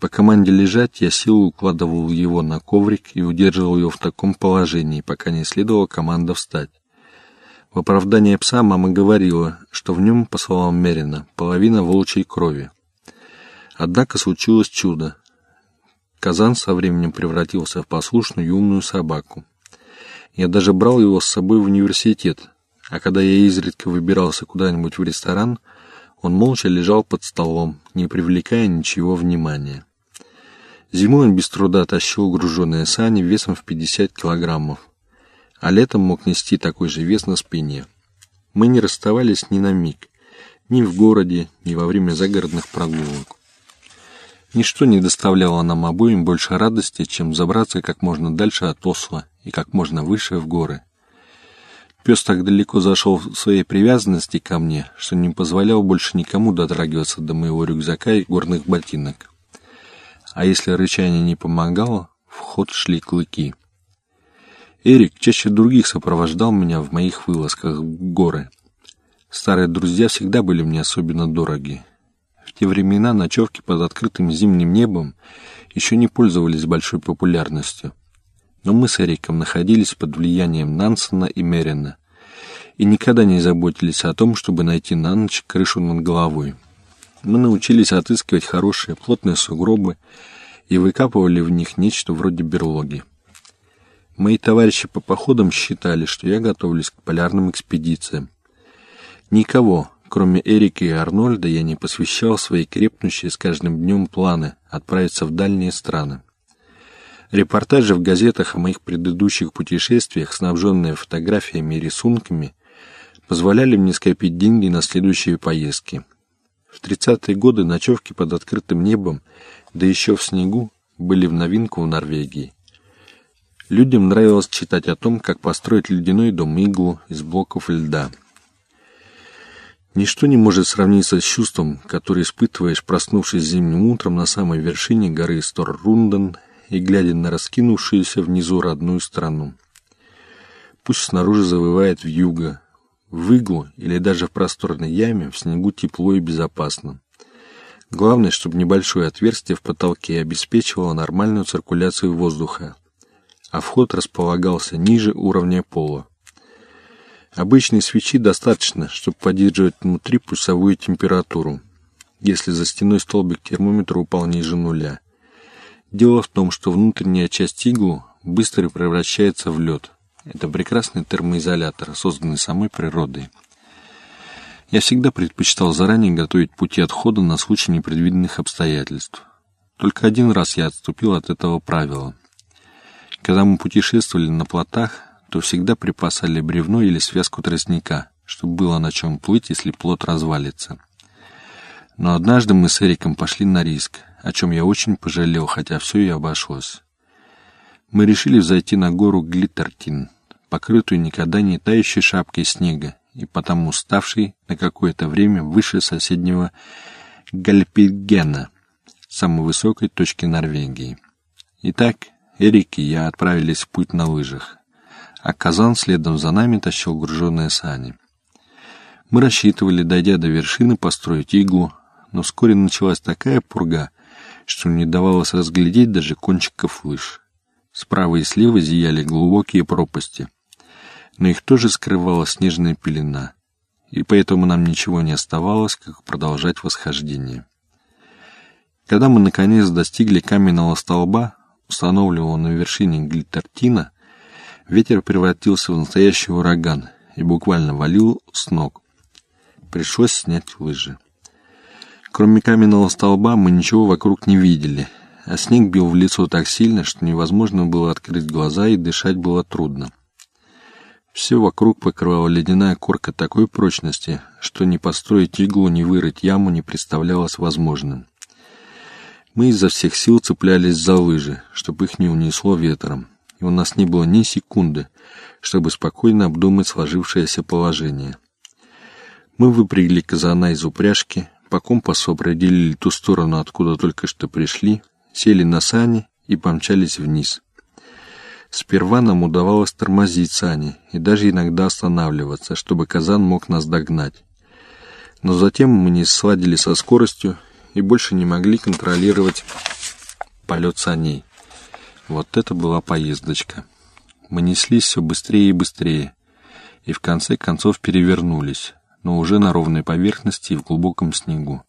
По команде лежать я силу укладывал его на коврик и удерживал его в таком положении, пока не следовала команда встать. В оправдание пса мама говорила, что в нем, по словам Мерина, половина волчьей крови. Однако случилось чудо. Казан со временем превратился в послушную умную собаку. Я даже брал его с собой в университет, а когда я изредка выбирался куда-нибудь в ресторан, он молча лежал под столом, не привлекая ничего внимания. Зимой он без труда тащил груженные сани весом в 50 килограммов, а летом мог нести такой же вес на спине. Мы не расставались ни на миг, ни в городе, ни во время загородных прогулок. Ничто не доставляло нам обоим больше радости, чем забраться как можно дальше от Осла и как можно выше в горы. Пес так далеко зашел в своей привязанности ко мне, что не позволял больше никому дотрагиваться до моего рюкзака и горных ботинок. А если рычание не помогало, в ход шли клыки. Эрик чаще других сопровождал меня в моих вылазках в горы. Старые друзья всегда были мне особенно дороги, те времена ночевки под открытым зимним небом еще не пользовались большой популярностью. Но мы с Эриком находились под влиянием Нансена и Мерина и никогда не заботились о том, чтобы найти на ночь крышу над головой. Мы научились отыскивать хорошие плотные сугробы и выкапывали в них нечто вроде берлоги. Мои товарищи по походам считали, что я готовлюсь к полярным экспедициям. Никого, Кроме Эрика и Арнольда, я не посвящал свои крепнущие с каждым днем планы отправиться в дальние страны. Репортажи в газетах о моих предыдущих путешествиях, снабженные фотографиями и рисунками, позволяли мне скопить деньги на следующие поездки. В 30-е годы ночевки под открытым небом, да еще в снегу, были в новинку в Норвегии. Людям нравилось читать о том, как построить ледяной дом-иглу из блоков льда – Ничто не может сравниться с чувством, которое испытываешь, проснувшись зимним утром на самой вершине горы Сторрунден и глядя на раскинувшуюся внизу родную страну. Пусть снаружи завывает вьюга, в иглу или даже в просторной яме в снегу тепло и безопасно. Главное, чтобы небольшое отверстие в потолке обеспечивало нормальную циркуляцию воздуха, а вход располагался ниже уровня пола. Обычной свечи достаточно, чтобы поддерживать внутри пульсовую температуру, если за стеной столбик термометра упал ниже нуля. Дело в том, что внутренняя часть иглу быстро превращается в лед. Это прекрасный термоизолятор, созданный самой природой. Я всегда предпочитал заранее готовить пути отхода на случай непредвиденных обстоятельств. Только один раз я отступил от этого правила. Когда мы путешествовали на плотах, то всегда припасали бревно или связку тростника, чтобы было на чем плыть, если плот развалится. Но однажды мы с Эриком пошли на риск, о чем я очень пожалел, хотя все и обошлось. Мы решили взойти на гору Глиттертин, покрытую никогда не тающей шапкой снега, и потому ставшей на какое-то время выше соседнего Гальпигена, самой высокой точки Норвегии. Итак, Эрик и я отправились в путь на лыжах а Казан следом за нами тащил груженные сани. Мы рассчитывали, дойдя до вершины, построить иглу, но вскоре началась такая пурга, что не давалось разглядеть даже кончиков лыж. Справа и слева зияли глубокие пропасти, но их тоже скрывала снежная пелена, и поэтому нам ничего не оставалось, как продолжать восхождение. Когда мы наконец достигли каменного столба, установленного на вершине Глиттертина, Ветер превратился в настоящий ураган и буквально валил с ног. Пришлось снять лыжи. Кроме каменного столба мы ничего вокруг не видели, а снег бил в лицо так сильно, что невозможно было открыть глаза и дышать было трудно. Все вокруг покрывала ледяная корка такой прочности, что ни построить иглу, ни вырыть яму не представлялось возможным. Мы изо всех сил цеплялись за лыжи, чтобы их не унесло ветром и у нас не было ни секунды, чтобы спокойно обдумать сложившееся положение. Мы выпрягли казана из упряжки, по компасу определили ту сторону, откуда только что пришли, сели на сани и помчались вниз. Сперва нам удавалось тормозить сани и даже иногда останавливаться, чтобы казан мог нас догнать. Но затем мы не сладили со скоростью и больше не могли контролировать полет саней. Вот это была поездочка. Мы неслись все быстрее и быстрее, и в конце концов перевернулись, но уже на ровной поверхности и в глубоком снегу.